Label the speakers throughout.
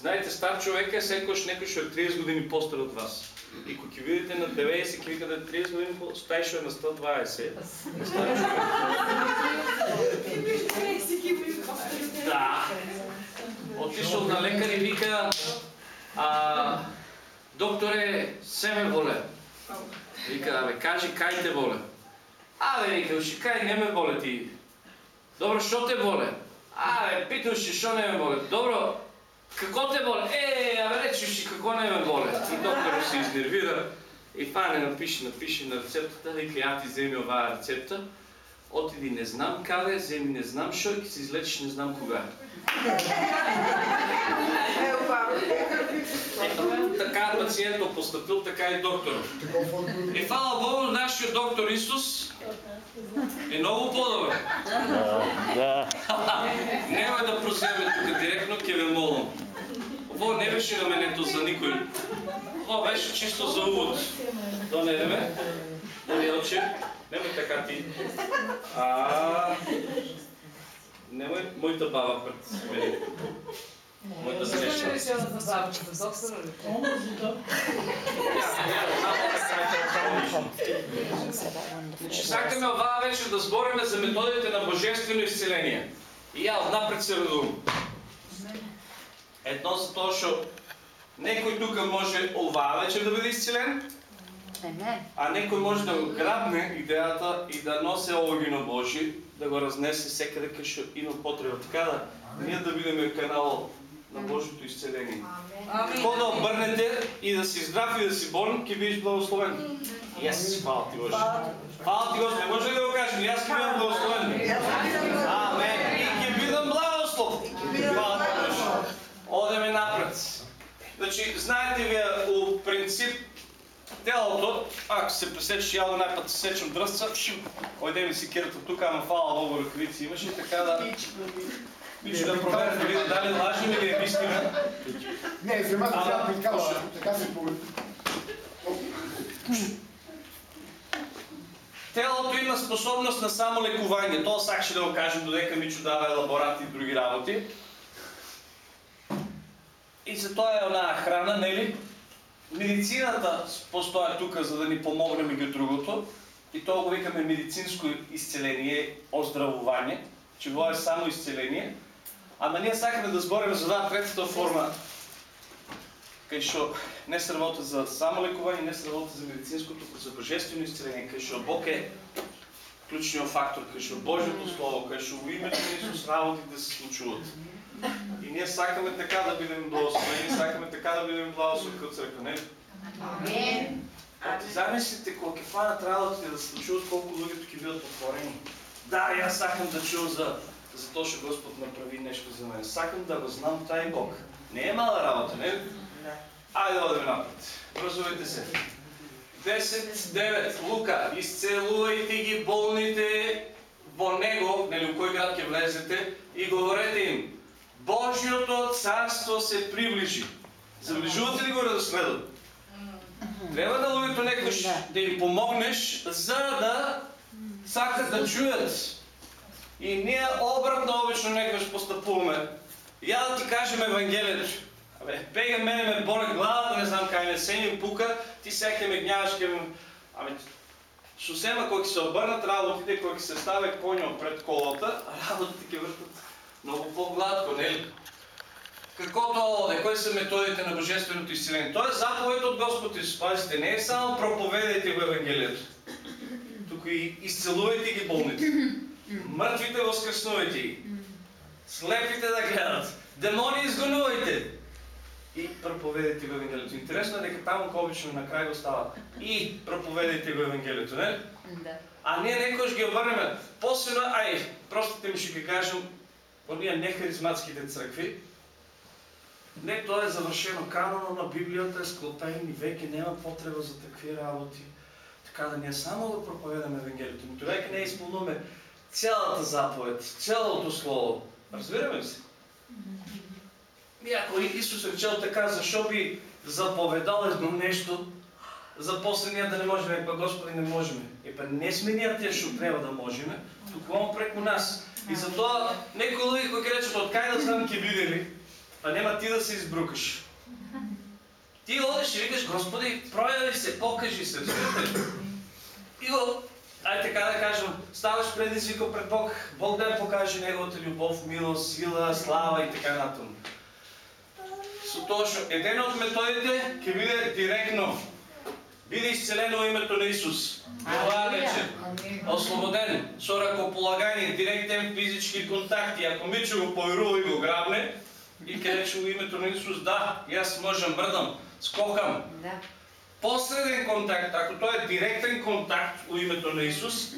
Speaker 1: Знаете, стар човек е секојаш некој што е 30 години постар од вас. И кога видите на 90, ќе викате 30 години, стај што е на 120. Стар човек. Да. Отишол на лекар и вика, а, докторе, се ме. Вика, абе, кажи кај те воле. Абе, вика, уши кај не ме воле ти. Добро, што те воле? Абе, питаш што не ме воле. Добро, Како те боле? Е, абе речеш како не ме боле. И докторот се изнервира и фане напише, напише на рецептата, вика ја ти земи оваа рецепта, отиди не знам каде, земи не знам шо и се излечиш не знам кога. Е, така пациентот поступил, така и докторот. И фала Богу, нашиот доктор Исус е много по-добър. Да. Нема да проземе тук директно, ке ве молам. Ово не беше раменето за никой. Това беше чисто за увод. То не е Дали оче? Немoj така ти. А, немoj моята баба пред мене. Моята среща.
Speaker 2: Не решила за бабата, за доктора ли?
Speaker 1: Значи сакаме оваа вечер да збориме за методите на божествено исцеление. И ја однапред се радувам. Едно за тоа што некој тука може оваа вечер да биде исцелен, а некој може да го грабне идеята и да носи огино Божи, да го разнесе секаде кај што има потреба. Така да ние да бидеме канал на Божието изцеление. Какво да обърнете и да си здрав и да си болен, ќе бидеш благословен. Yes, хвала ти Боже. Хвала ти Господи, може ли да го кажем? И аз ќе бидам благословен. Амен. И ќе бидам благослов. Хвала ти Боже. Одеме напред. Значи, знаете вие, у принцип, телото, ако се пресечеш ял най-път се сечем дръсца, ойде ми си кирата тук, ама фала Богу ръкавици имаш и така да... Виж да проверя дали, дали лажим или е истина.
Speaker 3: Не, взема да сега прикала, така се поведи.
Speaker 1: Телото има способност на само лекување. Тоа сакаше да го кажем додека Мичо дава елаборати и други работи. И за тоа е онаа храна, нели? Медицината постоја тука за да ни помогне меѓу другото. И тоа го викаме медицинско исцеление, оздравување, че говори само исцеление. Ама ние сакаме да збориме за таа третата форма, кај што не се работи за само лекување, не се работи за медицинското, за божествено исцеление, кај што Бог е клучниот фактор, кај што Божјото Слово, кај што во името на Исус работите се случуваат. И ние сакаме така да бидеме благословени, сакаме така да бидеме благословени като църква, не? Амен. Замислите кога ќе фанат работите да се случуват, колко луѓето ќе бидат отворени. Да, јас сакам да чувам за за тоа што Господ направи нешто за мен. Сакам да го знам тај Бог. Не е мала работа, не? Ајде да одиме напред. Врзувайте се. 10-9. Лука, изцелувајте ги болните во него, нели у кој град ќе влезете, и говорете им, Божјото царство се приближи. Заближувате ли го разследот? Треба да луѓето некош да им помогнеш, за да сакат да чуят. И ние обратно обично некош постапуваме. Я да ти кажем Евангелието. Абе, бега мене ме боли главата, не знам кај не се ми пука, ти сега ме гняваш, ке ме... Ами, сусема кои се обърнат, работите кои се ставят коньо пред колата, работите ке въртат много по-гладко, нели? Какво то оде? Кои са методите на Божественото изцеление? То е заповед от Господ Исус. Пазите, не е само проповедайте го Евангелието. Тук и изцелувайте ги болните. Мъртвите възкръснувайте ги. Слепите да гледат. Демони изгонувайте. И проповедайте го Евангелието. Интересно е дека там обично накрай го става. И проповедайте го Евангелието, не? Да. А ние некош ги обърнеме. После, ай, просто ми ще ги кажем, по ние нехаризматските църкви, не, то е завършено. Канона на Библията е склотайни веки, няма потреба за такви работи. Така да ние само да проповедаме Евангелието. Но човек не изпълнуваме цялата заповед, цялото слово. Разбираме се? И ако Исус речел така, защо би заповедал едно нещо, за после ние да не можем, епа Господи не можем. Епа не сме ние те, що трябва да можем, тук преко нас. И затоа некои луѓе кои речат од кај да знам ќе биде ли, па нема ти да се избрукаш. Ти одеш и викаш, Господи, прояви се, покажи се, разбирате. И го, ай така да кажем, ставаш предизвикал пред Бог, Бог да покаже Неговата любов, милост, сила, слава и така натам. Со точно, един от методите ќе биде директно. Биде изцелено името на Исус. Това вече. Ослободен, со ръкополагание, директен физически контакт. И ако Мичо го поверува и го грабне, и ке рече во името на Исус, да, и аз можам мрдам, скокам.
Speaker 4: Да.
Speaker 1: Посреден контакт, ако той е директен контакт у името на Исус,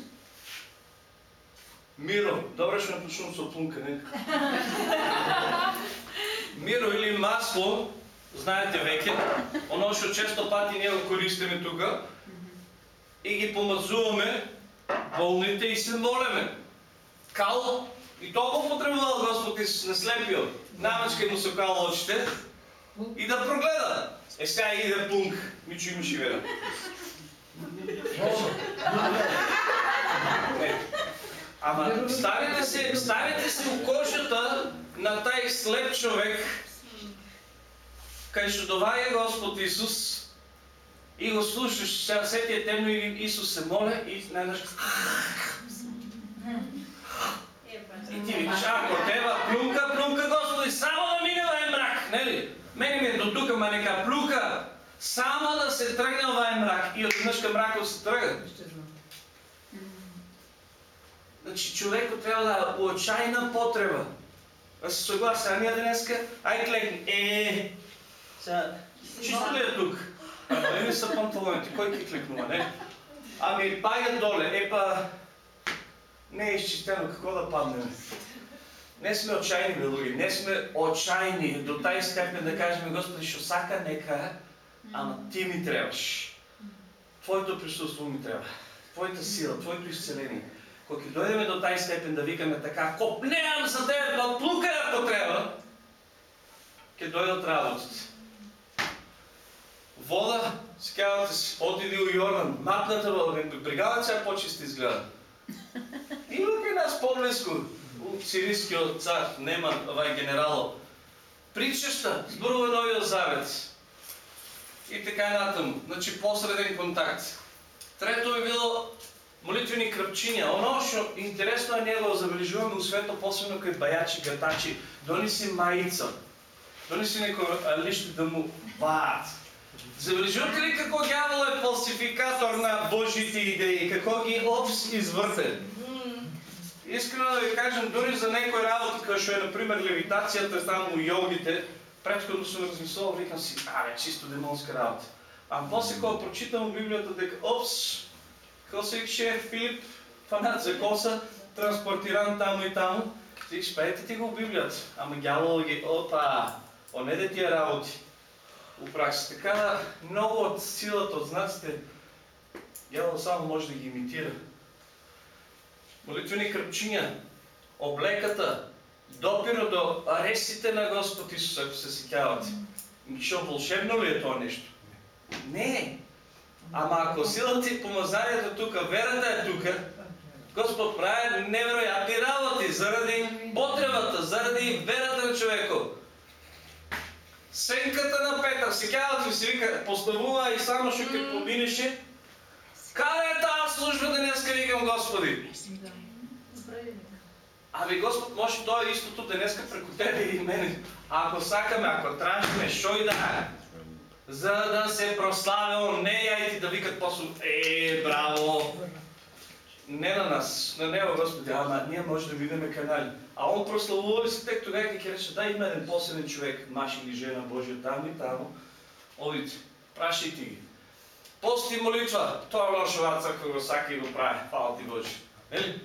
Speaker 1: Миро, добре ще со плунка, не? Миро или масло, знаете веќе, оно што често пати ние го користиме тука, и ги помазуваме болните и се молеме. Кал, и тоа го потребувал Господ Исус на слепиот. Намачка му се кал очите и да прогледа. Е сега иде плунк, Мичо имаше вера. Не. Ама ставите се, ставите се у кожата на taj слеп човек, кај што доваѓа Господ Исус и го слушаш, сега сети е темно и Исус се моле и најдеш и ти викаш, ако треба плюнка, плюнка Господи, само да мине овај мрак, нели? Мене ми е до тука, ма нека плюка, само да се тргне овај мрак и одеднаш кај мракот се трга. Значи човекот треба да е уочајна потреба. Да се согласи, а ние денеска, ај клекни, е, чисто ли е тук? Ама не са панталоните, кој ќе клекнува, не? Ами паѓа доле, е па, не е изчистено, какво да паднеме? Не сме отчаяни, луѓе, не сме отчаяни до тај степен да кажем, Господи, шо сака нека, ама ти ми требаш. Твоето присуство ми треба. Твоята сила, Твоето изцеление. Кога ќе дојдеме до тај степен да викаме така, копнеам за тебе, да плука ако треба, ќе дојдат работите. Вода, си казвате си, отиди у Йордан, матната вода, бригадаца сега по-чисто изгледа. Кај нас по-близко, у сирийскиот цар, нема овај генерало. Причешта, зборува Новиот Завет. И така натаму. Значи посреден контакт. Трето би било молитвени кръпчиня. Оно што интересно е него забележуваме у свето, посебно кај бајачи, гатачи. Дониси маица. Дониси некој лишто да му баат. Забележувате ли како дявол е фалсификатор на Божите идеи, како ги опс извърте? Искрено да ви кажем, дори за некои работи, като е, например, левитацията, там у йогите, предходно съм размислувал, викам си, абе, чисто демонска работа. А после, кога прочитам Библията, дека, опс, како се викаше Филип, фанат за коса, транспортиран тамо и тамо, си викаш, пеете ти го в Библията. Ама дявол ги, опа, онеде тия работи. Пракса. Така, много от силата, от знаците, дявол само може да ги имитира. Молитвени кръпчиня, облеката, допиро до арестите на Господ Исус, ако се сетявате. Що вълшебно ли е това нещо? Не. Ама ако силата и помазанието тук, верата е тук, Господ прави невероятни работи заради потребата, заради верата на човеко. Сенката на Петър, сетявате ли се вика, поставува и само ще ке поминеше. Каде е тази служба днеска, викам Господи? Ами Господ може той е истото днеска преко тебе и мене. Ако сакаме, ако тражиме, шо и да е. За да се прославя он, не я и ти да викат после, е, браво. Не на нас, на него Господи, ама ние може да видиме канали. А он прославува се тек тогава, как рече, дай има един посебен човек, мъж или жена Божия, там и там. Одите, прашайте ги. Пост и молитва, тоа е лошо църква го сака и го прави, фала ти Боже. Нели?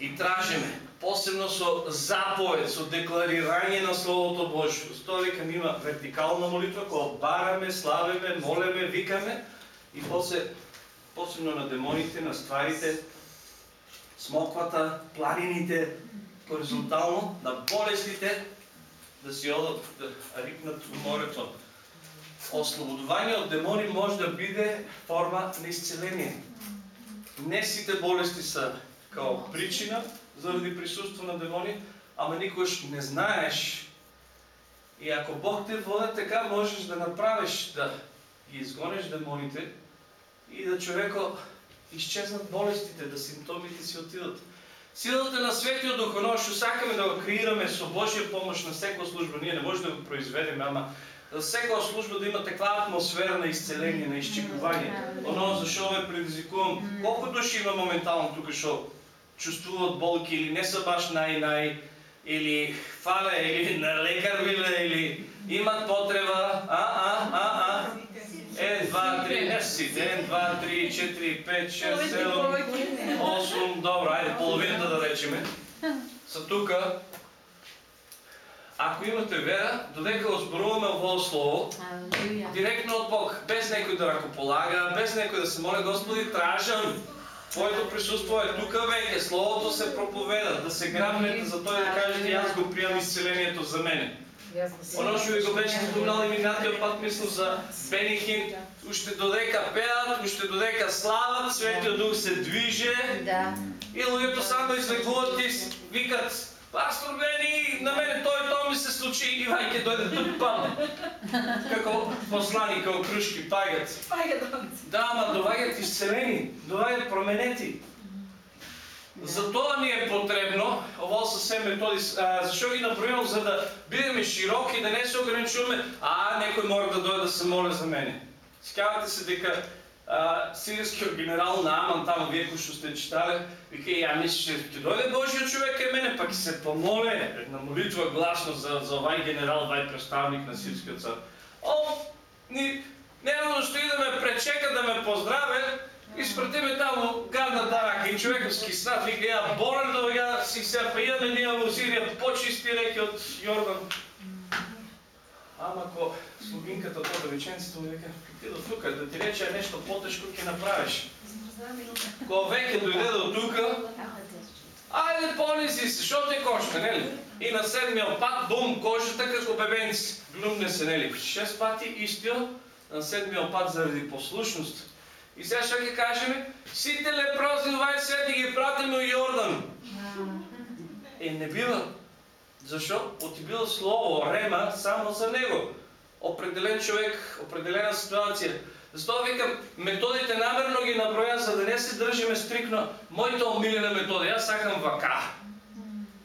Speaker 1: И тражиме, посебно со заповед, со декларирање на Словото Божие. Тоа викам има вертикална молитва, која бараме, славиме, молеме, викаме и после посебно на демоните, на стварите, смоквата, планините, хоризонтално, на болестите, да си одат, да рикнат в морето. Ослободување от демони може да биде форма на изцеление. Не сите болести са као причина заради присутство на демони, ама никогаш не знаеш И ако Бог те води така, можеш да направиш да ги изгониш демоните и да човеко изчезнат болестите, да симптомите си отидат. Силата на Светия ще сакаме да го креираме со Божия помощ на всяка служба. Ние не можем да го произведем, ама за всяка служба да има такава атмосфера на изцеление, на изчекувание. Оно защо ме предизвикувам. Колко души има моментално тук, що чувствуват болки или не са баш най-най, или фале, или на лекар виле, или имат потреба, а, а, а, а. Е, два, три, не си, един, два, три, четири, пет, шест, седем, осем, добро, айде половината да речеме. Са тука. Ако имате вера, додека озборуваме ово слово, директно от Бог, без някой да ръкополага, без някой да се моля, Господи, тражам. Твоето присъство е тук веке, Словото се проповеда, да се грабнете за Той да кажете, аз го приемам изцелението за мене. Оно што ви го беше спомнал и минатиот пат, мислам за Бенихин, уште додека пеат, уште додека слават, Светиот Дух се движе
Speaker 4: Да.
Speaker 1: и луѓето само излегуват и викат Пастор Бени, на мене той то ми се случи и вајке дојде тук пам. Како послани, како крушки пагат. Да, ама доваѓат изцелени, доваѓат променети. Затоа ни е потребно, ово са се методи, а, защо ги набројам, за да бидеме широки, да не се ограничуваме, а некој мора да дојде да се моля за мене. Скавате се дека а, сирийскиот генерал Нааман таму, вие кои што сте читале, вика, ја мислиш, ќе дојде Божиот човек кај мене, ќе се помоле една молитва гласно за, за овај генерал, овај представник на сирийскиот цар. О, ни, нема што идеме пречека да ме поздраве, Изпратиме таму гадна тарака и човековски снат, вика ја болен да ја си се па идеме ние во Сирија почисти реки од Јордан. Ама ко слугинката тоа реченство вика, ти до тука да ти рече нешто потешко ќе направиш. Ко веќе дојде до тука, ајде понизи се, што те кошта, нели? И на седмиот пат, бум, кожата како бебенци. Глумне се, нели? Шест пати истиот, на седмиот пат заради послушност. И сега што ќе кажеме? Сите лепрози овај свет и ги пратиме у Јордан. Е, не бива. Защо? Оти било слово, рема, само за него. Определен човек, определена ситуация. Затова викам, методите намерно ги наброя, за да не се држиме стрикно моите омилена методи. Аз сакам вака.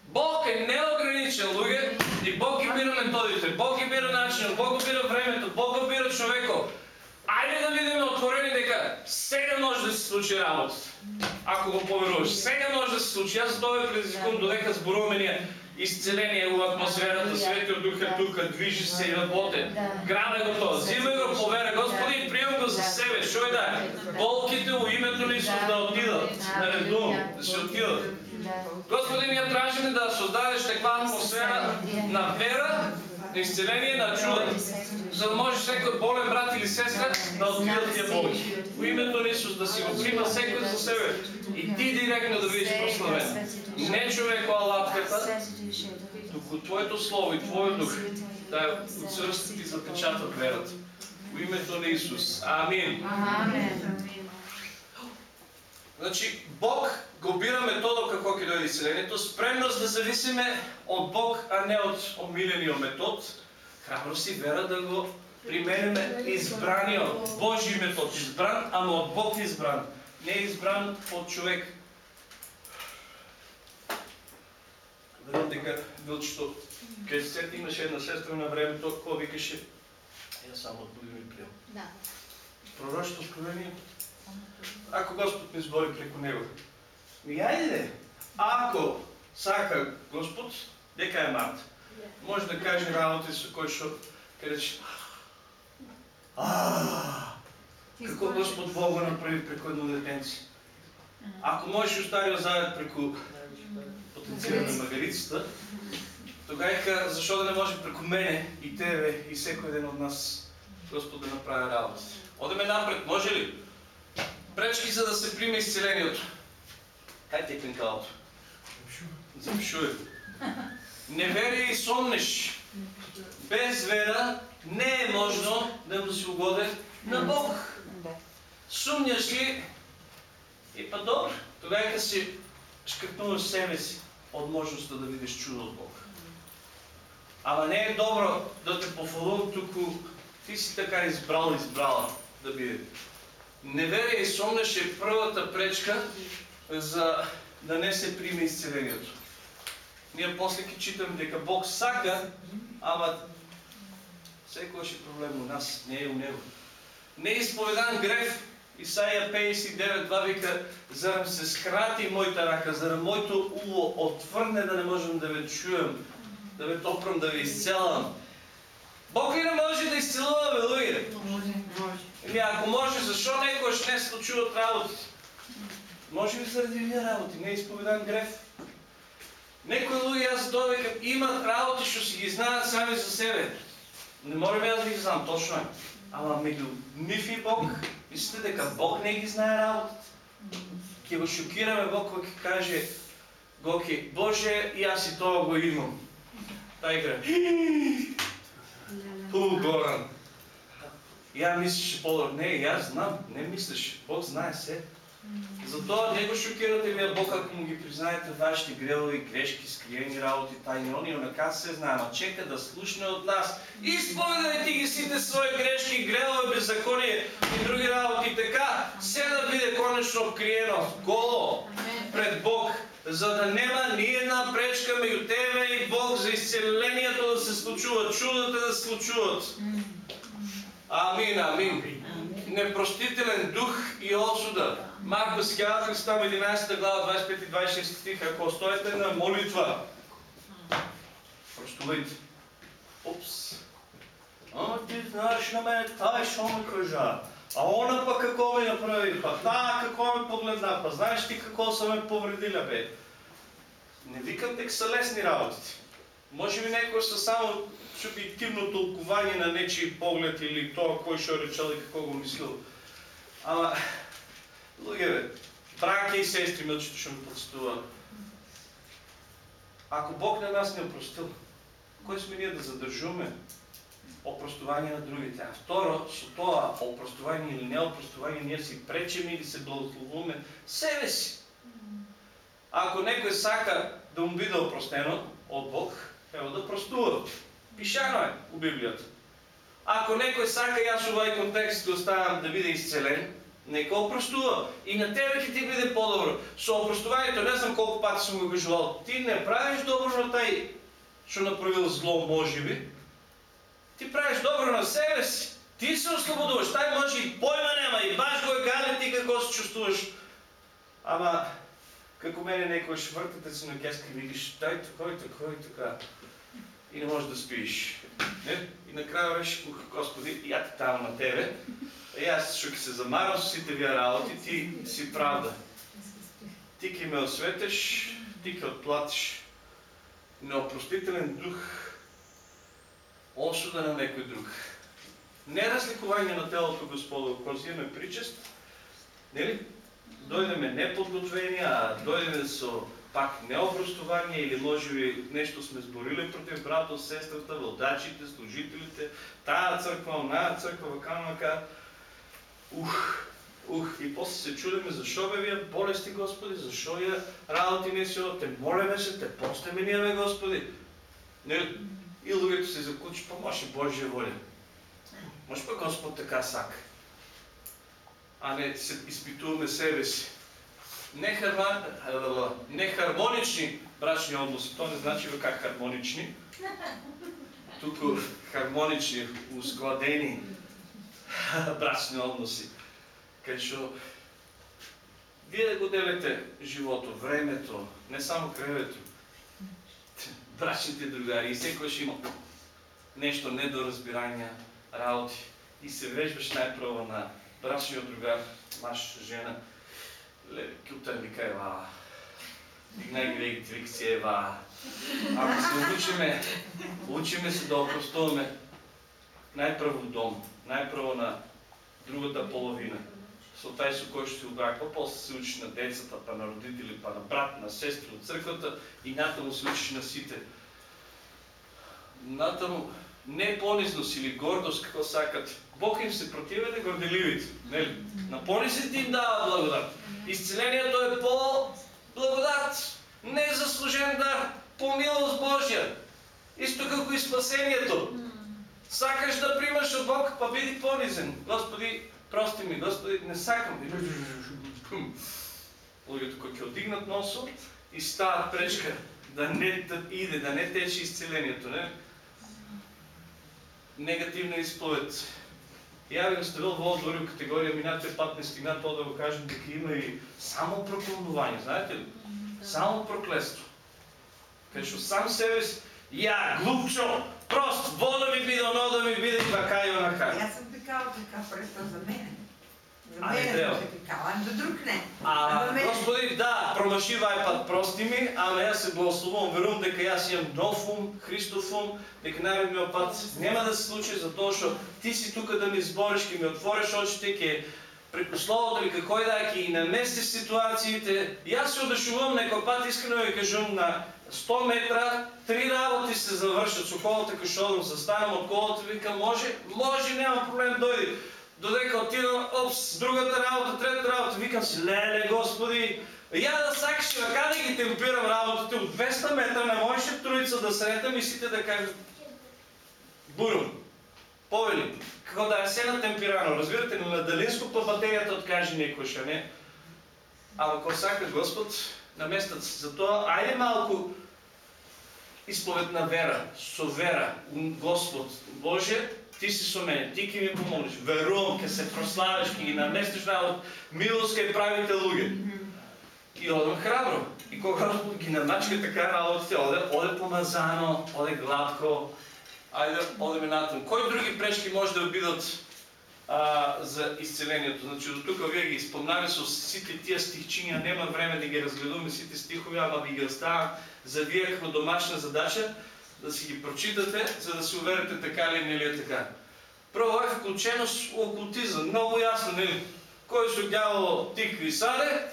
Speaker 1: Бог е неограничен, луѓе, и Бог ги бира методите, Бог ги бира начинот, Бог го бира времето, Бог го бира човеко. Ајде да бидеме отворени дека сега може да се случи работа. Ако го поверуваш, сега може да се случи. Аз затова ви предизвикувам додека зборуваме ние изцеление во атмосферата, Светиот Дух е тука, движи се и работе. Грабе го тоа, взимај го по вера, Господи, и приемам го за себе. Што е? Да? Болките во името на Исус да отидат, да. Редувам, да. Се отидат. Господи, ние тражиме да создадеш таква атмосфера на вера, изцеление, на чуда. За да може всеки болен брат или сестра да отидат тия болки. Во името на Исус да си го прима всеки за себе. И ти директно да бидеш прославен. Не човеко алатката, туку Твоето Слово и Твоят Дух да отсвърстат и запечатат верата. Во името на Исус. Амин.
Speaker 4: Amen.
Speaker 1: Значи, Бог го бира метода како ќе дојде исцелението, спремност да зависиме од Бог, а не од омилениот метод, храброст и вера да го применеме избраниот Божи метод, избран, ама од Бог избран, не избран од човек. Верувам дека Билчето, кај се имаше една сестра на времето, која викаше, ја само од ми прием.
Speaker 4: Да.
Speaker 1: Пророчето откровение, ако Господ ми збори преку него. Ми ајде, ако сака Господ, дека е март. Може да каже работи со кој што А, како Господ Бог го направи преку едно детенце. Ако можеш Стариот Завет преку потенциране на магарицата, тогава защо да не може преку мене и тебе и всеки един от нас Господ да направи работа. Одеме напред, може ли? Пречки за да се приме изцелението. Кај ти е клинкалото? Запишуй. Неверие и соннеш. Без вера не е можно да му се угоде на Бог. Сумняш ли? И па добро, тогава си шкртнуваш себе си от можността да видиш чудо от Бога. Ама не е добро да те пофалувам тук, ти си така избрал, избрала да биде. Неверие и сомнеш е първата пречка за да не се приме изцелението. Ние после ки читаме дека Бог сака, ама секојаш е проблем у нас, не е у Него. Не е изповедан грех, Исаия 59.2 вика, зарам се скрати моята рака, зарам моето уво отвърне да не можем да ве чуем, да ве топрам, да ве изцелам. Бог ли не може да изцелува, бе, луѓе?
Speaker 4: Може, може.
Speaker 1: Или ако може, защо некојаш не се случуват работите? Може би заради вие работи, не е изповедан грех. Некои луѓе аз довекам имат работи што си ги знаат сами за себе. Не можем аз да ги знам, точно е. Ама меѓу нив и Бог, мислите дека Бог не ги знае работите? Ќе го шокираме Бог кога ќе каже Гоки, Боже, и аз и тоа го имам. Та игра. Хубаво Горан. Я мислиш по Не, и аз знам, не мислиш. Бог знае се. Затоа не го шокирате вие Бог, ако му ги признаете вашите грелови, грешки, скриени работи, тайни они, онака се знае, ама чека да слушне от нас. Изповедайте ги сите свои грешки, грелови, беззаконие и други работи, така, се да биде конечно откриено, голо, пред Бог, за да нема ни една пречка меѓу тебе и Бог за изцелението да се случува, чудата да се случуват. Амин, амин. Непростителен дух и осуда. Марко сега Христом 11 глава 25 и 26 стих. Ако стоите на молитва, простувайте. Упс. А ти знаеш на мене, тай шо ме кажа. А она пък какво ми направи, па та какво ме погледна, па знаеш ти какво са ме повредили, бе. Не викам дека са лесни работите. Може би некои са само субјективно толкување на нечiji поглед или тоа кој што речел и како го мислил. Ама, луѓе бе, и сестри, милчето што ме простува. Ако Бог на нас не опростил, кој сме ние да задржуваме опростување на другите? А второ, со тоа опростување или неопростување ние си пречеме или се благословуваме себе си. Ако некој сака да му биде опростено од Бог, ево да простува. Пишано е у Библијата. Ако некој сака, јас овај контекст го оставам да биде исцелен, нека опростува. И на тебе ќе ти биде по-добро. Со опростувањето, не знам колку пати сум го кажувал, ти не правиш добро на тај што направил зло, може би. Ти правиш добро на себе си. Ти се ослободуваш. Тај може и појма нема, и баш го е гале ти како се чувствуваш. Ама, како мене некој швртате се на кеска и видиш, тај така и така и така. И не можеш да спиш. Не? И накрая речеш, Господи, ја ти там на тебе. И аз ќе се замарам со сите вие работи, ти си правда. Ти ќе ме осветеш, ти ќе отплатиш. Неопростителен дух, осуда на некој друг. Не разликување на телото Господово, кога си имаме причест, нели? Дојдеме неподготвени, а дојдеме со пак необрастование или може би нещо сме зборили против брата, сестрата, вълдачите, служителите, тая църква, оная църква, вакамака. Ух, ух, и после се чудиме, защо бе вие болести, Господи, защо я работи не си, те молиме се, те постеме ние, бе, Господи. И луѓето се заклучи, па може Божия воля. Може па Господ така сака. А не се изпитуваме себе си нехармонични брачни односи. То не значи как хармонични. Тук хармонични, ускладени брачни односи. Кај што вие го делите живото, времето, не само кревето. Брачните другари и секојаш има нешто недоразбирање, работи. И се вежбаш најпрво на брачниот другар, маж, жена, Кютър вика Ева. Си Ева. Ако се учиме, учиме се да опростуваме най-прво в дом, най-прво на другата половина. Со тај со кој што се обраква, после се учиш на децата, па на родители, па на брат, на сестри от црквата и натаму се учиш на сите. Натаму не понизност или гордост, како сакат. Бог им се противе на горделивите. Нели? На понизите им дава благодат. Изцелението е по благодат, не заслужен дар, по милост Божия. Исто како и спасението. Сакаш да примаш од Бог, па биди понизен. Господи, прости ми, Господи, не сакам. Луѓето кои ќе одигнат носот и стават пречка да не да иде, да не тече исцелението, не? Негативна изповед. Я ви оставил во одвори у категорија минатиот пат не стигна тоа да го кажем дека има и само проклонување, знаете ли? Само проклество. Кај што сам себе си, ја, глупчо, прост, вода ми биде, оно да ми биде и вака и онака.
Speaker 5: Аз съм такава така престо за мен. А друг не.
Speaker 1: А, Господи, да, промаши вај пат, прости ми, ама јас се благословувам, верувам дека јас имам нов ум, Христов ум, дека наредниот пат нема да се случи затоа што ти си тука да ми збориш, ќе ми отвориш очите, ќе преку словото или како и да е, ќе и наместиш ситуациите. Јас се одушувам некој пат искрено ви кажувам на 100 метра, три работи се завршат со колата кај што одам, застанам од колата, викам може, може, нема проблем, дојди. Додека отидам, опс, другата работа, трета работа, викам си, леле, господи, ја да сакаш вака да ги темпирам работите от 200 метра, не можеше троица да сретам и сите да кажат, бурум, повели, како да е се натемпирано, разбирате, на далинско па батеријата откаже некој ша, не? Ама ако сака Господ, наместат се. Затоа, ајде малку изповед на вера, со вера, у Господ, Боже, ти си со мене, ти ќе ми помогнеш, верувам, ќе се прославиш, ќе ги наместиш работ, милост ќе правите луѓе. И одам храбро. И кога ги намачка така работите, оде, оде помазано, оде гладко, ајде, одеме натам. Кои други прешки може да бидат а, за исцелението. Значи до тука вие ги спомнаме со сите тия стихчиња, нема време да ги разгледуваме сите стихови, ама ви ги оставам за вие како домашна задача да си ги прочитате, за да се уверите така ли не ли е така. Прво е вклучено с окултизъм, много ясно, нели? Кой се дявол тикви саде,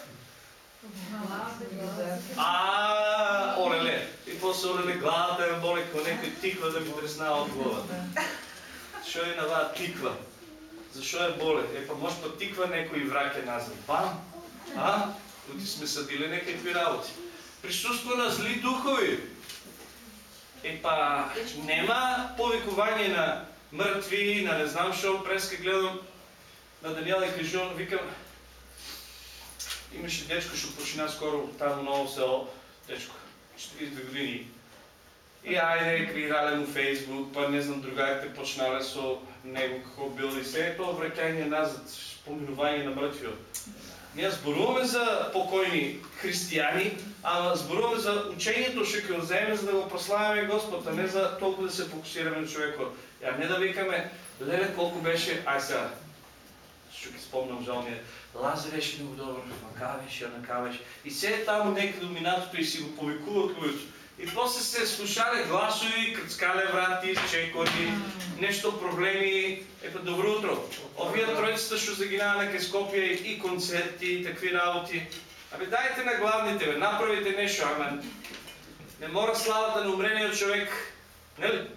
Speaker 1: а олеле. И после олеле главата ме боли, като некој тиква да ми треснава от главата. Що е на тиква? Защо е боле? Е, па може па тиква некој враг е назад. Бам! А? Оти сме садили некакви работи. Присуство на зли духови. Е, па нема повикување на мртви, на не знам шо, преска гледам на Даниела и кажувам, викам, имаше дечко, што почина скоро там ново село, дечко, 42 години. И ајде, крирале му Фейсбук, па не знам, другарите почнале со него како бил и се е тоа враќање назад, споминување на мртвиот. Ние зборуваме за покојни христијани, ама зборуваме за учењето што ќе земе за да го прославиме Господ, а не за толку да се фокусираме на човекот. Ја не да викаме, леле колку беше, ај сега, што ќе спомнам жал ми е, Лазар беше много добър, вака беше, онака беше. И се е таму некъде до минатото и си го повикуват луѓето. И после се слушале гласови, кръцкале врати, чекори, нещо проблеми. Е па добро утро. Овие троицата што загинаа на Скопје и концерти и такви работи. Абе дайте на главните, бе, направите нещо, ама не мора славата на умрениот човек. Нели?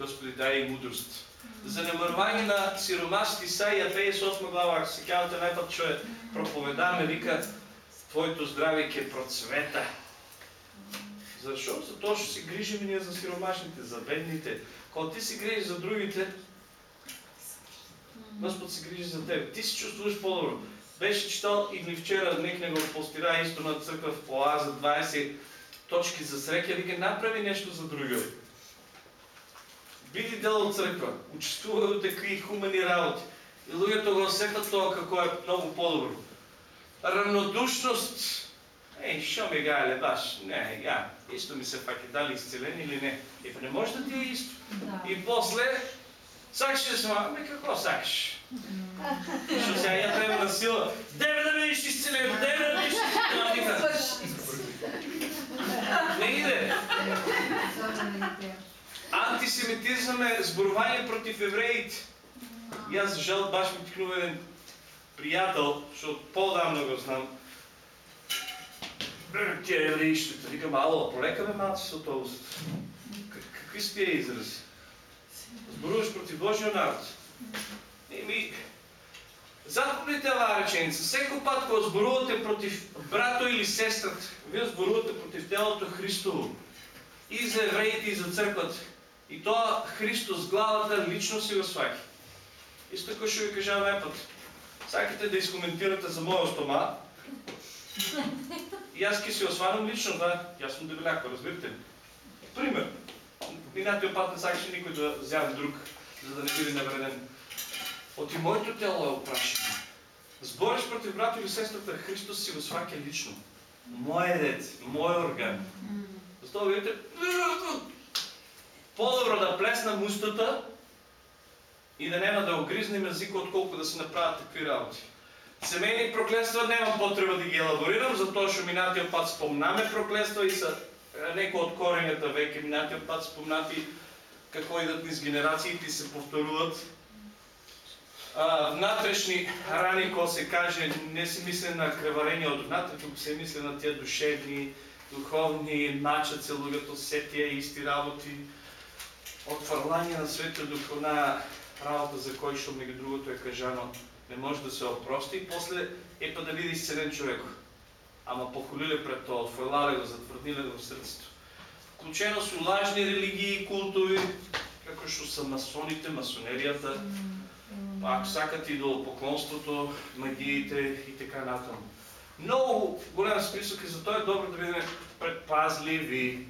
Speaker 1: Господи, дай и мудрост. За намърване на сиромашки Исаия 58 глава, ако се казвате най-път, че проповедаме, вика, Твоето здраве ќе процвета. Защо? Затоа што се грижиме ние за сиромашните, за бедните. Кога ти се грижиш за другите, Господ се грижи за теб. Ти се чувствуваш по-добро. Беше читал и вчера, нек не го постира исто на църква в Оаза 20 точки за среќа, вика, направи нещо за другия. Биди дел от църква, учествувай от такви хумани работи. И луѓето го осетат тоа како е много по-добро. Равнодушност. Ей, шо ми гајле, баш, не, ја, исто ми се пак е дали изцелен или не. Е, па не може да ти е исто.
Speaker 2: Да.
Speaker 1: И после, сакаш ли сма, ами какво сакаш? Защото сега я треба на сила. Деве да бидеш изцелен, деве да изцелен. Не иде. Антисемитизъм е зборување против евреите. И аз, за жал, баш ми тикнува приятел, защото по-давно го знам. Тия евреищата. Викам, ало, полека ме малци с от уст. Какви са тия изрази? Зборуваш против Божия народ. Еми, запомнite ова реченица. Всеки път, когато зборувате против брато или сестрата, вие зборувате против телото Христово. и за евреите, и за църквата. И тоа Христос, главата, лично си го сваки. Како ще ви кажа един път. Сакате да изкоментирате за моя стома. И аз ки си осванам лично, да. Съм дебеляко, разбирате? Пример. Минатия път не сакаше никой да вземе друг, за да не биде навреден. От и моето тело е опрашено. Сбориш против брата или сестрата, Христос си го свака лично. Мое дете, мой орган. Затова видите, по-добро да плесна мустата и да няма да огризнем езика, отколко да се направят такви работи. Семейни проклества нямам потреба да ги елаборирам, затоа што минатиот пат спомнаме проклества и са некои од коренята веќе минатиот пат спомнати како идат низ генерациите и се повторуват. А, внатрешни рани, кога се каже, не се мисли на креварение од внатре, туку се мисли на тия душевни, духовни, начат се луѓето се исти работи. Отврлање на Светиот Дух, она работа за кој што меѓу другото е кажано, не може да се опрости и после е па да биде изцелен човек. Ама похулиле пред тоа, отфрлале го, затврдиле го в срцето. Вклучено су лажни религии и култови, како што са масоните, масонеријата, па ако сакате идолопоклонството, магиите и така натаму. Много голям список и затоа е добро да бидеме предпазливи,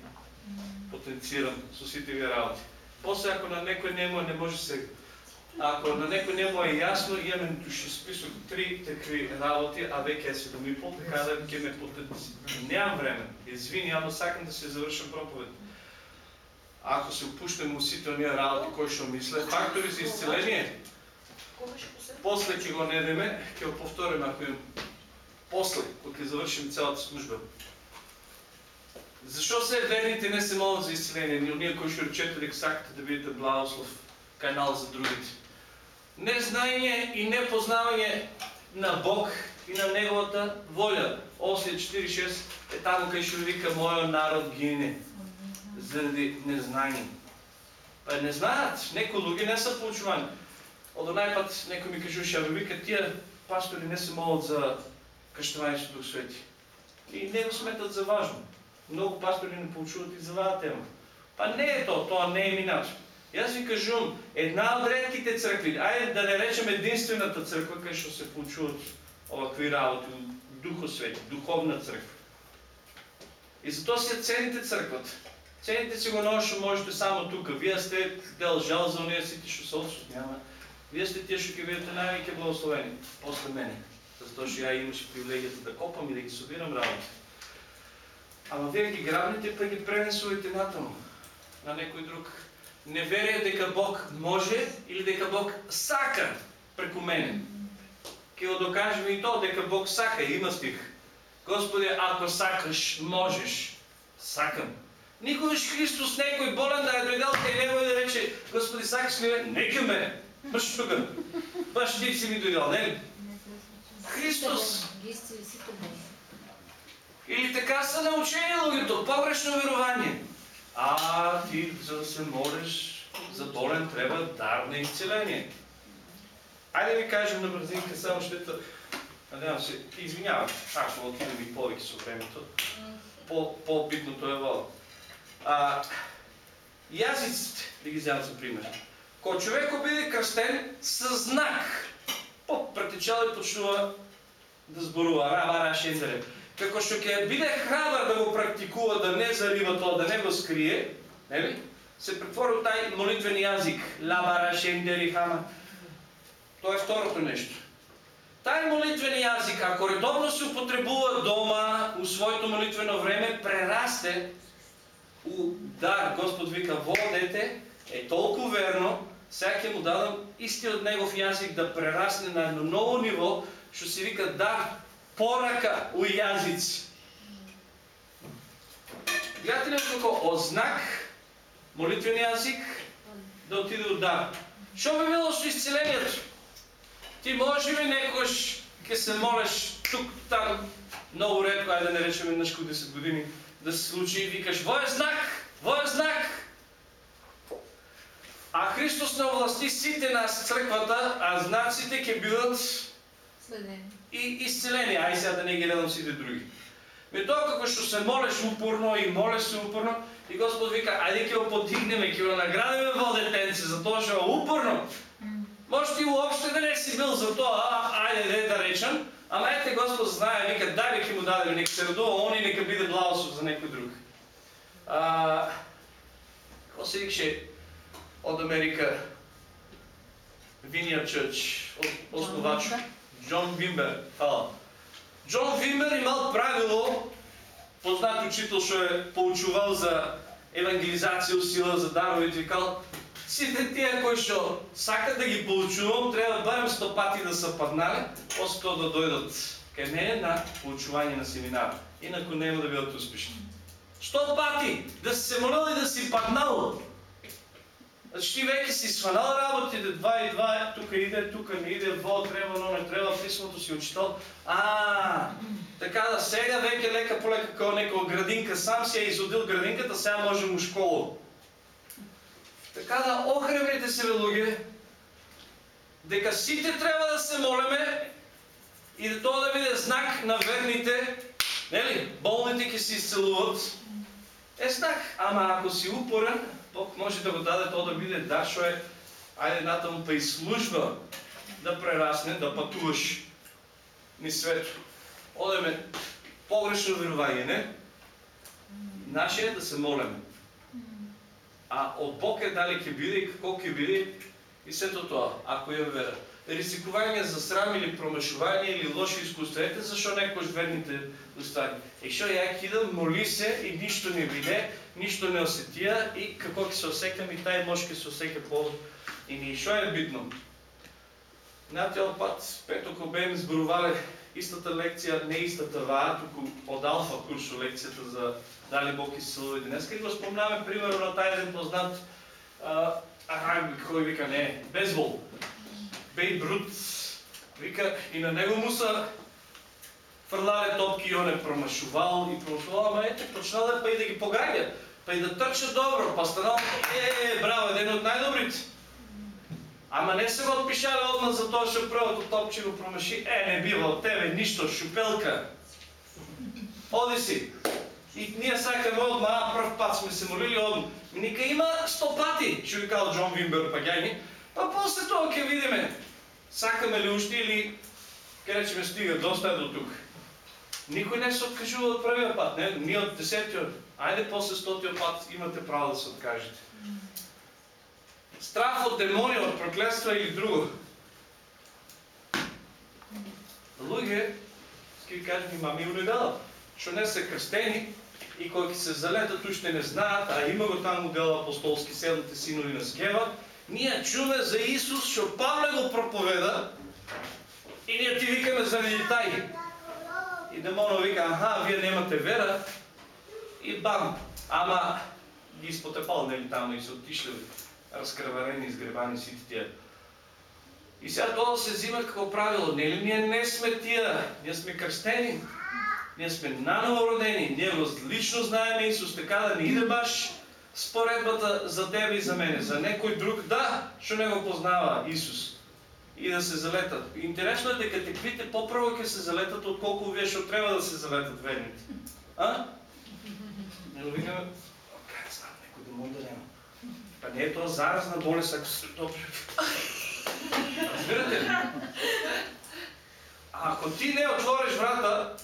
Speaker 1: потенцирам со сите ви работи. После ако на некој нема не може се Ако на некој не му е јасно, имаме души список три такви работи, а веќе е седом и пол, така да ќе ме потенци. Немам време. Извини, ама сакам да се завршам проповед. Ако се упуштам у сите оние работи кои што мисле, фактори за исцеление, после ќе го недеме, ќе го повториме ако им после, кога ќе завршим цялата служба. Защо се верните не се молят за изцеление? Ние кои ще речете сакате да видите благослов канал за другите. Незнание и непознаване на Бог и на Неговата воля. Осия 4.6 е там, къде ще вика Моя народ гине заради незнание. Па не знаят, некои луги не са получувани. От най-път некои ми кажу, ще вика, тия пастори не се молят за кръщаване с Дух Свети. И не го сметат за важно. Много пастори не получуват и за тази тема. Па не е то, то не е минат. И аз ви кажувам, една от редките църкви, айде да не речем единствената църква, къде ще се получуват овакви работи, Духа Свети, духовна църква. И зато си цените църквата. Цените си го но, що можете само тук. Вие сте дължал за университет, що се отсут няма. Вие сте тия, що ке видите най-веки благословени, после мене. Защото ще я имаше привилегията да копам и да ги собирам работа. Ама вие ги грабнете, па ги пренесувате натаму на некој друг. Неверие дека Бог може или дека Бог сака преку мене. Ке го докажеме и то, дека Бог сака, има стих. Господи, ако сакаш, можеш. Сакам. Никогаш Христос некој болен да е дојдел кај него и да рече, Господи, сакаш ли ме? Нека ме. Баш тука. Баш ти си ми дојдел, не? Христос. Или така са научени луѓето, погрешно верование. А ти за да се молиш за болен трябва дар на изцеление. Айде да ви кажем на бързинка, само ще. Надявам се, извинявам, аз ще отидем и повече с времето. По, по-битното е вода. А, язиците, да ги вземам за пример. Ко човек биде кръстен със знак, по-претечал и почнува да зборува, рава, рашендере. Како што ќе биде храбар да го практикува, да не зарива тоа, да не го скрие, нели? Се претвори тај молитвен јазик, лабара шендери хама. Тоа е второто нешто. Тај молитвен јазик, ако редовно се употребува дома, у своето молитвено време, прерасте у дар, Господ вика, водете, е толку верно, сега му дадам истиот негов јазик да прерасне на едно ново ниво, што се вика дар порака у јазици. Гледате ли како ознак, молитвен јазик, да отиде дар. Што би било со исцелението? Ти може ли некош ќе се молиш тук, там, много редко, ајде да не речеме на 10 години, да се случи и викаш, во е знак, во е знак. А Христос не овласти сите нас црквата, а знаците ќе бидат
Speaker 4: Следени.
Speaker 1: И изцелени. Ај сега да не ги гледам сите други. Ме тоа како што се молеш упорно и молеш се упорно, И Господ вика, ајде ќе го подигнеме, ќе го наградиме во детенце, затоа што е упорно. Може ти уопште да не си бил за тоа, а, ајде де да речам, ама ете Господ знае, вика, дај ќе му дадеме, нека се радува, он и нека биде благослов за некој друг. А, како се викше од Америка, Vineyard Church, основач, Джон Вимбер, фала. Джон Вимбер имал правило, познат учител што е поучувал за евангелизација, сила за даровите, викал, сите тие кои што сакат да ги поучувам, треба барем сто пати да се паднале, после тоа да дојдат кај мене на поучување на семинар. Инаку нема да бидат успешни. Сто пати да си се молил и да си паднал. Значи ти веќе си сванал работите, два и два, тука иде, тука не иде, во треба, но не треба, писмото си учител. А, така да сега веќе лека полека како некоја градинка, сам си ја изодил градинката, сега може му школа. Така да охребрите се, луѓе, дека сите треба да се молеме и да тоа да биде знак на верните, нели, болните ќе се исцелуват. Е знак, ама ако си упорен, Бог може да го даде тоа да биде да што е, ајде натаму па и служба да прерасне, да патуваш ни свето. Одеме погрешно верување, не? Наше е да се молеме. А од Бог е дали ќе биде и како ќе биде и сето тоа, ако е вера. Ризикување за срам или промашување или лоши искуства. Ете зашо некош верните устани. И шо ја кидам, моли се и ништо не биде, ништо не осетија и како ќе се осекам и тај може ќе се осека по и ни шо е битно. На тел пат, пето кога беме истата лекција, не истата ваа, туку од алфа курсо лекцијата за дали Бог исцелува денеска и го спомнаме примерно на тај познат а, а, кој вика не, безбол. Бейт Брут, вика, и на него му са фрлале топки и он е промашувал и промашувал, ама ете, почнал да па и да ги погаѓа, па и да трча добро, па станал, е, браво, еден од најдобрите. Ама не се го отпишале одмah за тоа што првото топче го промаши, е, не бива од тебе ништо, шупелка. Оди си. И ние сакаме одма, а прв пат сме се молили одма. Нека има сто пати, што ви кал Джон Вимбер паѓајни, па после тоа ќе видиме. Сакаме ли уште или ќе речеме стига, доста е до тук. Никој не се откажува од првиот пат, не? Ние од десетиот. Ајде после стотиот пат имате право да се откажете. Страх од демони, од проклетства или друго. Луѓе, ви кажем, имаме и удела, што не се крстени и кои ќе се залетат уште не знаат, а има го таму дел апостолски седмите синови на Скева, ние чуме за Исус што Павле го проповеда и ние ти викаме заради тај. И демонот вика, аха, вие немате вера и бам, ама ги испотепал нели таму и се отишле разкрварени, изгребани сите тие. И сега тоа се взима како правило, нели ние не сме тия, ние сме крстени, ние сме наново родени, ние го лично знаеме Исус, така да не иде баш споредбата за тебе и за мене, за некој друг, да, што не го познава Исус. И да се залетат. Интересно е дека теквите попрво ќе се залетат отколку вие што треба да се залетат верните. А? Не го викаме, как знам, некој демон да нема. Па не е тоа заразна болест, ако се топи. Разбирате ли? Ако ти не отвориш врата,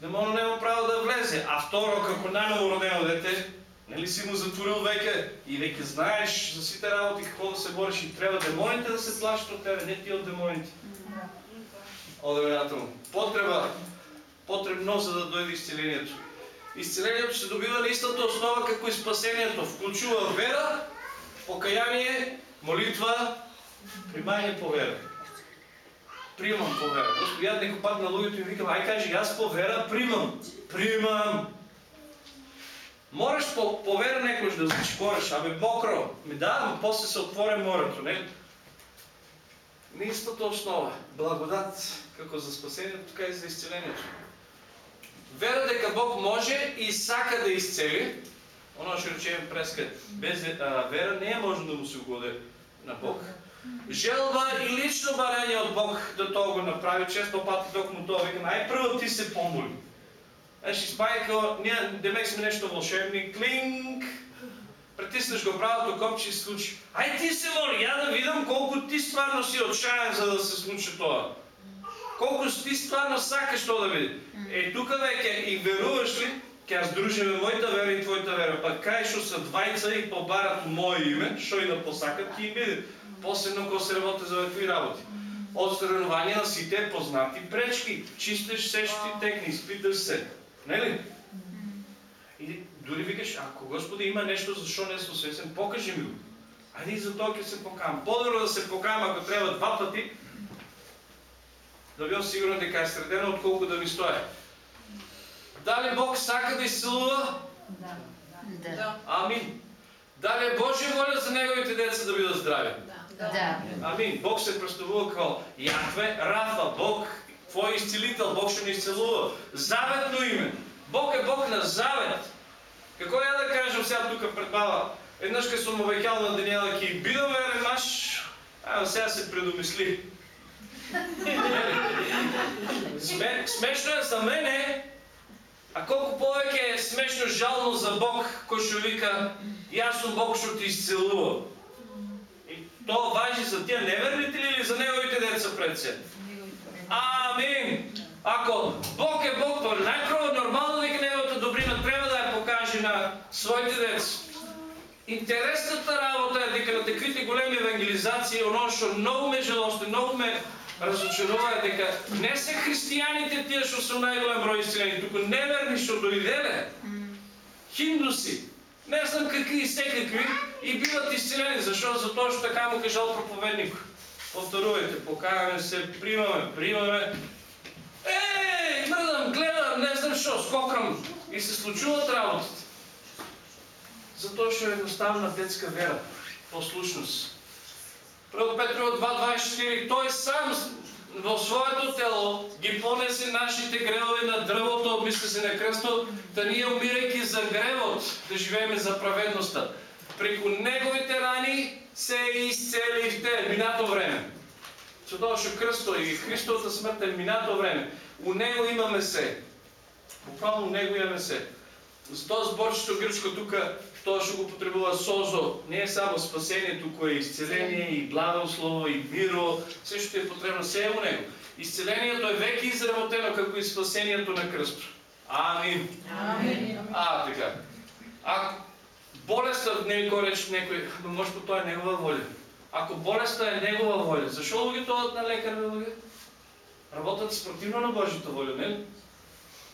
Speaker 1: демонот нема право да влезе. А второ, како најново родено дете, нели си му затворил веќе и веќе знаеш за сите работи како да се бориш и треба демоните да се плашат од тебе, не ти од демоните. Натаму. Потреба, потребно за да дојде исцелението. Исцелението се добива на истата основа како и спасението. Вклучува вера, покаяние, молитва, примање по вера. Примам по вера. Господи, ја некој пат на луѓето и викам, ај кажи, јас по вера примам. Примам. Мораш по, по вера некојаш да зачекораш, абе мокро. Ми да, ама после се отвори морето, не? Не истата основа. Благодат, како за спасението, така и за исцелението. Вера дека Бог може и сака да исцели, оно што речеме преска, без а, вера не е можно да му се угоди на Бог. Желба и лично барање од Бог да тоа го направи, често пати док му тоа вика, ај прво ти се помоли. Значи, спајка, ние демек сме нешто волшебни, клинк, Притиснеш го правото копче и се случи. Ай ти се моли, я да видам колко ти стварно си отчаян за да се случи това. Колко ти стварно сакаш то да види. Е, тук веќе и веруваш ли, ќе ја здружиме мојата вера и твојата вера. Па кај што се двајца и побарат моје име, што и да посакат, ќе им биде. Посебно кога се работи за вакви работи. Отстранување на сите познати пречки. Чистиш се што ти текне, изпиташ се. Нели? И дори викаш, ако Господи има нещо, защо не съм свесен, покажи ми го. Айде и за това ќе се покавам. По-добро да се покавам, ако трябва два пъти, да бидам сигурен дека е средено, отколко да ми стоя. Дали Бог сака да изцелува?
Speaker 4: Да.
Speaker 5: Да.
Speaker 1: Амин. Дали е Божия воля за неговите деца да бидат здрави?
Speaker 4: Да.
Speaker 1: Амин. Бог се представува като Яхве Рафа. Бог, твой изцелител, Бог ще ни изцелува. Заветно име. Бог е Бог на завет. Какво я да кажем сега тук пред баба? Еднъж като съм обекял на Даниела ки бидам верен маш, а сега се предомисли. Сме, смешно е за мене, а колко повече е смешно жално за Бог, кој ще вика, съм Бог, ще ти изцелува. И то важи за тия неверните ли или за неговите деца пред се? Амин! Ако Бог е Бог, то най-първо нормално дека неговата добрина трябва да я покаже на своите деца. Интересната работа е дека на таквите големи евангелизации, оно што много ме жалости, много ме разочарува е дека не се християните тия што са най-голем брой изцелени, туку неверни што дојделе, хиндуси, не знам какви и всекакви, и биват изцелени. Защо? Затоа што така му кажал проповедник. Повторувайте, покаваме се, примаме, примаме. Ей, мръдам, гледам, не знам що, скокам и се случуват работите. Затоа што е едноставна детска вера, послушност. Прво Петрово 2.24, той сам в своето тело ги понесе нашите грехове на дръвото, мисля се на кръсто, да ние умирайки за гревот, да живееме за праведността. Преко неговите рани се изцелихте. Минато време. Че дошо кръсто и Христовата смърт е минато време. У него имаме се. Буквално у него имаме се. За този сборчето гръцко тук, то ще го потребува созо. Не е само спасение, тук е изцеление и благослово и миро. Също е потребно все е у него. Изцелението е веки изработено, како и спасението на кръсто. Амин.
Speaker 5: Амин.
Speaker 1: А, така. А болестта, не го рече некој, но може по тоа е негова воля. Ако болестта е негова воля, защо луѓето одат на лекар, бе, луѓе? Работят спротивно на Божията воля, не?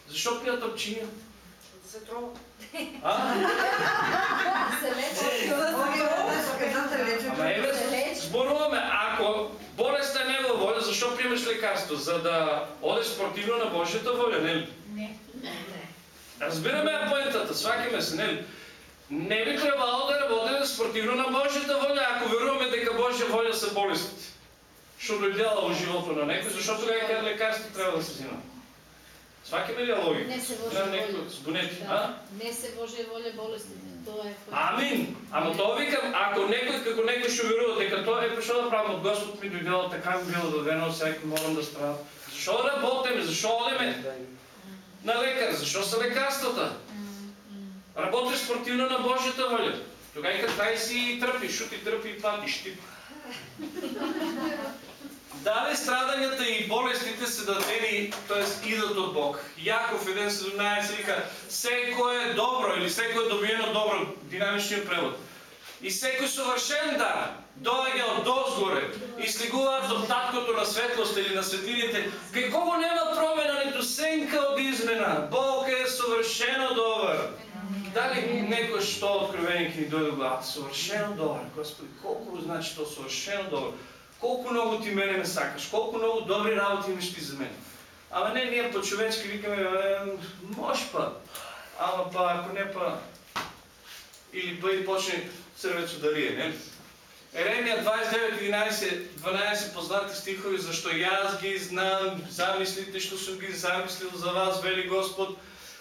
Speaker 1: Защо пият опчиня?
Speaker 5: Се трова.
Speaker 1: А? Ама еве, зборуваме, ако болестта е негова воля, защо приемаш лекарство? За да одеш спротивно на Божията воля, не ли?
Speaker 4: Не.
Speaker 1: Разбираме поентата, свакаме се, нели? Не би трябвало да работим спортивно на Божията воля, ако веруваме дека Божия воля са болестите. Що дојдела во живото на некој, защо тогава лекарство трябва да се взима? Свакаме ли я логика?
Speaker 6: Не се Божия воля.
Speaker 1: с бунети, а?
Speaker 6: Да. Не се Божия воля болестите. Тоа е
Speaker 1: Амин! Ама тоа викам, ако некој како некој што верува дека тоа е пришол да правам од Господ ми дојдела така ми било дадено, сега морам да страдам. Защо работиме? Защо одиме на лекар? Защо са лекарствата? Работиш спортивно на Божията воля. Тогава и дай си тръпи, шути, тръпи и пати, щип. Дали страданията и болестите са дадени, т.е. идат от Бог. Яков 1.17 вика, всеко е добро или всеко е добиено добро, динамичният превод. И всеки съвършен дар дойде от дозгоре и слегуваат от таткото на светлост или на светлините. Какво няма промена, нито сенка от измена. Бог е съвършено добър. Дали некој што откровение ќе ни дојде во? Съвършено добър. Господи, колко значи то съвършено добър. Колко много ти мене ме сакаш, колко много добри работи имаш ти за мен. Ама не, ние по-човечки викаме, е, може па. Ама па, ако не па... Или па и почне сървецо дарие, не? Еремия 29, 11, 12 познати стихови, защо и аз ги знам, замислите, що съм ги замислил за вас, вели Господ,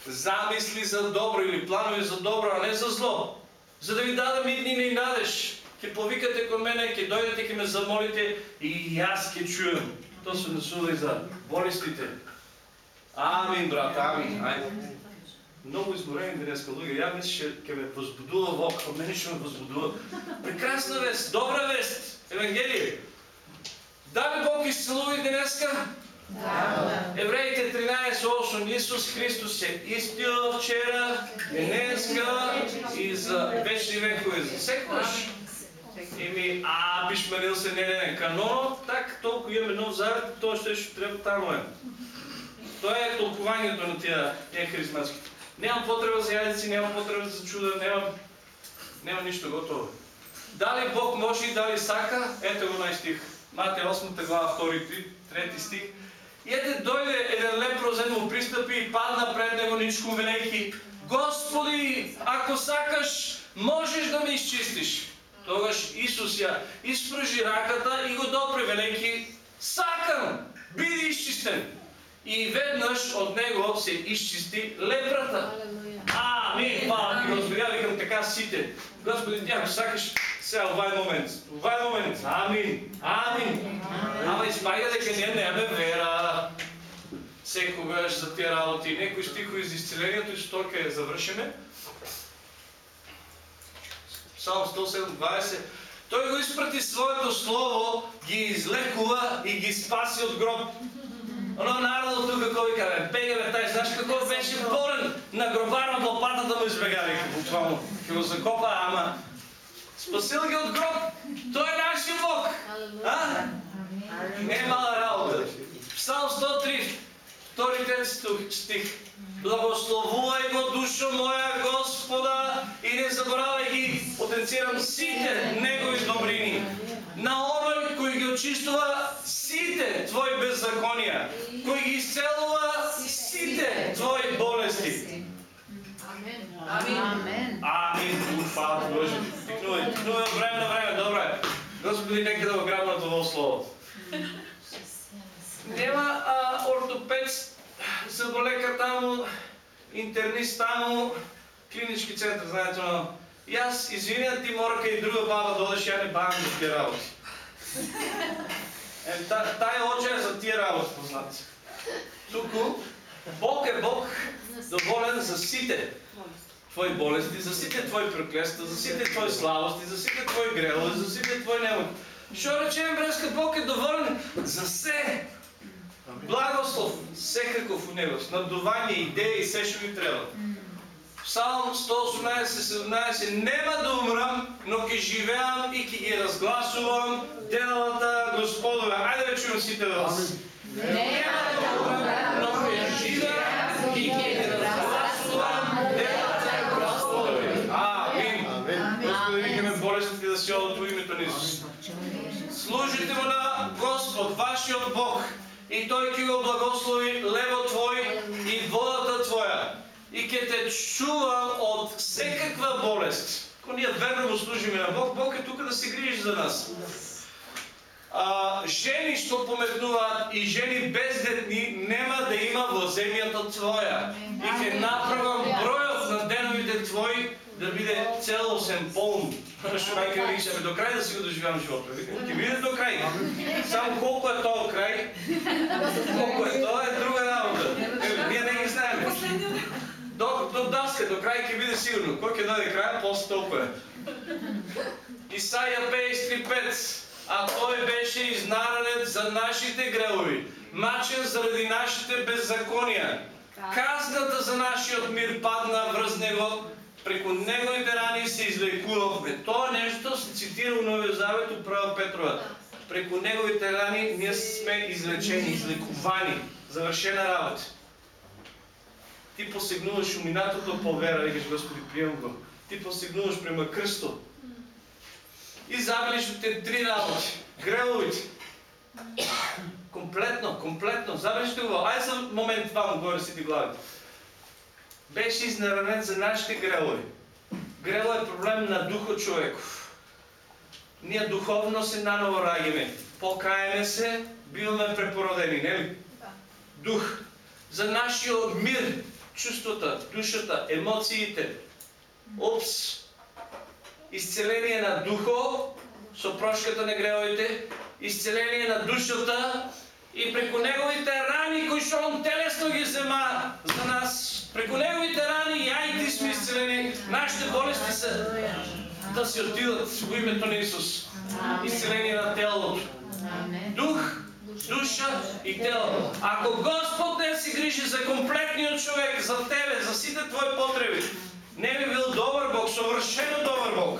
Speaker 1: замисли за добро или планови за добро, а не за зло. За да ви дадам иднина и надеж. Ке повикате кон мене, ке дойдете, ке ме замолите и аз ке чуем. То се насува и за болестите. Амин, брат, амин. Айде. много изморени днес, луѓе. Ја мислеше ќе ме возбудува Бог, а мене ще ме возбудува. Прекрасна вест, добра вест, Евангелие. Дали Бог изцелува и днеска? Евреите 13.8 Исус Христос е истина вчера, днеска и за вечни векове. За секогаш. Еми, а, биш менил се, не, не, не. Каноно, так, толкова имаме нов завет, то ще ще трябва там е. То е тълкованието на тия, тия харизматски. Нямам потреба за язици, нямам потреба за чуда, нямам, няма нищо готово. Дали Бог може и дали сака, ето го на стих. Мате 8 глава, 2, 3 стих. И ете дойде един лепрозен му пристъпи и падна пред него ничко велейки. Господи, ако сакаш, можеш да ме изчистиш. Тогаш Исус я изпръжи раката и го допре велейки. Сакам, биди изчистен. И веднъж от него се изчисти лепрата.
Speaker 6: Алелуя.
Speaker 1: Амин, хвала ти Господи, викам така сите. Господи, тя сакаш сега е момент. Това е момент. Амин. Амин. Ама изпага дека ние нямаме вера. Секогаш за тия работи. Некои стихови за изцелението и стока я завършиме. Псалм 107.20 Той го изпрати своето слово, ги излекува и ги спаси от гроб. Оно народо тук какво вика, бе, бега бе, тай, знаеш какво беше болен на гробара от лопатата му избега, буквално. Ке го закопа, ама спасил ги от гроб. Той е нашия Бог. А? Не е мала работа. Псалм 103, втори текст стих. Благословувай го, душо моя Господа, и не забравяй ги, потенцирам сите Негови добрини. На оној кој ги очистува сите Твои беззакония, кој ги изцелува сите Твои болести.
Speaker 6: Амен.
Speaker 1: Амин. Хвала ти Боже. Тикнувай, тикнувай от време на време. Добре. Господи, нека да го грабна това слово. Нема а, ортопед, заболекар таму, интернист таму, клинички център, знаете, но... И аз, извиня, ти морка и друга баба додеш, я не бавам за тия работи. Е, та, тая оча е за тия работи, познати. Туку, Бог е Бог, доволен за сите твои болести, за сите твои проклества, за сите твои слабости, за сите твои грехове, за сите твои немощи. Що речем, бреска, Бог е доволен за все. Благослов, всекакъв у него, с надувание, идеи и все ще ви трябва. Псалм 118-17 Нема да умрам, но ке живеам и ке ги разгласувам делата Господове. Айде да чуем сите вас. Но Господ, вашиот Бог, и Той ќе го благослови лево Твой и водата Твоя. И ќе те чува от всекаква болест. Ако ние верно му служиме на Бог, Бог е тук да се грижи за нас. А, жени, што пометнуваат и жени бездетни, нема да има во земјата Твоя. И ќе направам на деновите Твои да биде целосен, полн. Што мајка ми до крај да си го доживявам живота. Викам, Ќе биде до крај. Само колко е тоа крај, колко е тоа е друга работа. Еве, ние не ги знаеме. До, до даска, до крај ќе биде сигурно. Кој ќе даде крај, после толкова е. Исаия 53.5 А той беше изнаранен за нашите грехови, мачен заради нашите беззакония. Казната за нашиот мир падна врз него, преко неговите рани се излекувахме. Това нещо се цитира в Новия Завет от Права Петрова. Преко неговите рани ние сме излечени, излекувани. Завършена работа. Ти посегнуваш уминатото по вера, викаш Господи, приемам го. Ти посегнуваш према кръсто. И забелиш от три работи. Греловите. Комплетно. Забелиш го. Айде за момент вам горе си ти главите. Беше изнаранен за нашите грелови. Грело е проблем на духа човеков. Ние духовно се наново раѓаме. Покаеме се, биваме препородени, не ли? Дух. За нашиот мир, чувствата, душата, емоциите. Опс. Изцеление на духо, со прошката на гревовите, изцеление на душата и преко неговите рани, кои што он телесно ги зема за нас, Преко Неговите рани я и ти сме изцелени. Нашите болести са да си отидат в името на Исус. Изцеление на тялото.
Speaker 6: Амен.
Speaker 1: Дух, душа и тело. Ако Господ не си грижи за комплектният човек, за тебе, за сите твои потреби, не би бил добър Бог, съвършено добър Бог.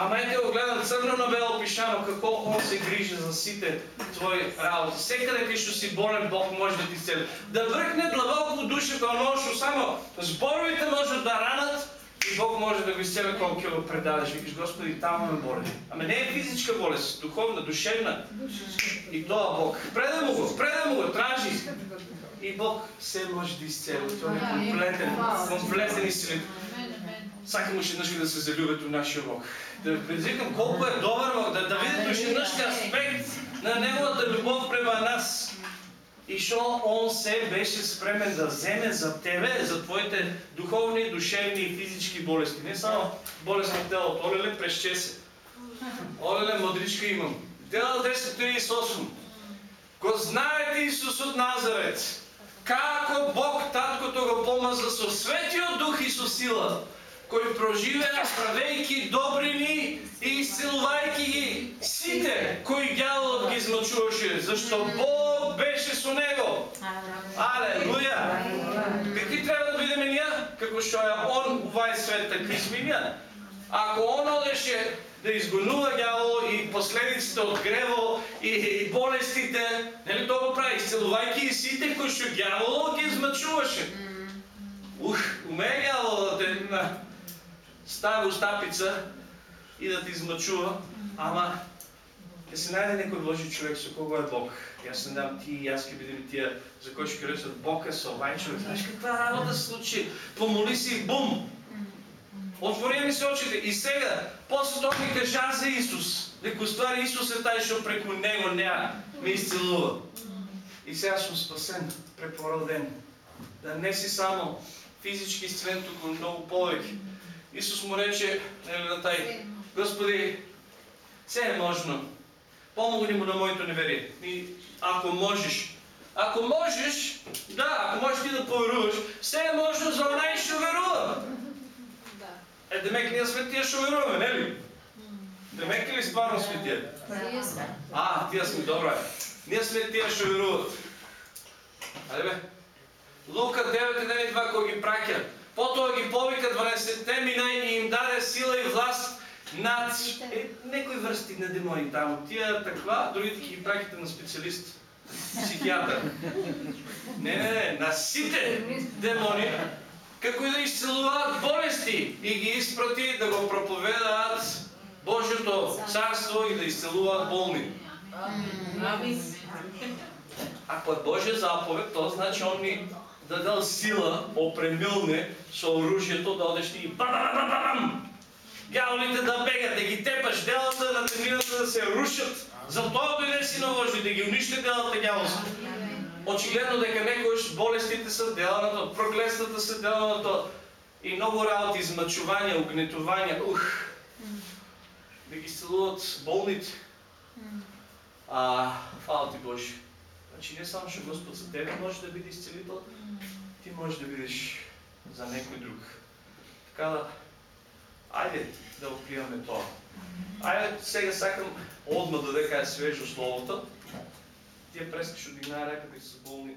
Speaker 1: Ама ете го гледам на бело пишано, какво Он се грижи за сите твои работи. Секъде ти ще си болен, Бог може да ти цели. Да връхне длъбоко душата, но що само зборовите може да ранат, и Бог може да го изцеля колко кило предадеш. Викаш, Господи, там ме боли. Ами не е физическа болест, духовна, душевна. И това Бог. Предай му го, предай му го, тражи. И Бог все може да изцели. Той е комплетен, комплетен изцелител. Още веднъж да се залюбят у нашия Бог. Да предизвикам колко е добър Бог, да, да видят още веднъж аспект на Неговата любов према нас. И що Он се беше спремен да вземе за тебе, за твоите духовни, душевни и физически болести. Не само болест на телото. Олеле, преще се. Олеле, мъдричка имам. Дела 10.38. Го знаете Исус от Назарет. Како Бог таткото го помаза со светиот дух и со сила, кој проживеа правејки добрини и исцелувајки ги сите кои ѓаволот ги измъчуваше, зашто Бог беше со него. Алелуја! Какви трябва да бидеме ние? Како што е Он овај свет, такви сме ние. Ако Он одеше да изгонува ѓавол и последиците от грево и, и болестите, нели тоа го прави, изцелувајки и сите кои што ѓаволот ги измъчуваше. Ух, умее ѓавол да те на става устапица и да те измъчува, ама да се најде некој Божи човек со кого е Бог. Јас се надам ти и јас ќе бидеме тие за кои ќе речат Бог е со овај човек. Знаеш каква работа се случи? Помоли си и бум! Отвори ми се очите и сега, после тоа ми кажа за Исус. Дека уствари Исус е тај што преку Него неа ме исцелува. И сега сум спасен, препороден. Да не си само физички исцелен, туку многу повеќе. Исус му рече, нели на тај, Господи, се е можно. Помогни му на моето неверие. И ако можеш, ако можеш, да, ако можеш ти да поверуваш, се е можно за онaj што верува.
Speaker 6: Да.
Speaker 1: Е, демек ние сме тия што веруваме, не ли? Демек ли стварно сме тия?
Speaker 6: Сме.
Speaker 1: А, тия сме, добре. Ние сме тия што веруват. Ајде бе. Лука 9.1.2 кој ги праќа. Потоа ги повика 12-те мина и им даде сила и власт над е, некои врсти на демони таму. Тия таква, другите ги праќате на специалист. Психиатър. Не, не, не, на сите демони, како и да изцелуваат болести и ги изпрати да го проповедаат Божието царство и да изцелуваат болни. Ако е Божия заповед, то значи Он ни дадал сила, опремил не со оружието да одеш и бам Гяволите да бегат, да ги тепаш, делата на темината да се рушат. Затоа дойде си на Божи, да ги унищи делата гяволски. Очигледно дека некојаш болестите се дела на тоа, проклетствата се дела на тоа. И много работи, измъчувања, угнетувања, ух. Да ги исцелуват болните. А, фала ти Боже. Значи не само што Господ за тебе може да биде изцелител, ти можеш да бидеш за некој друг. Така да, ајде да откриваме тоа. Ајде сега сакам одма додека е свежо словото. Тие преска што дигнаа река дека се болни,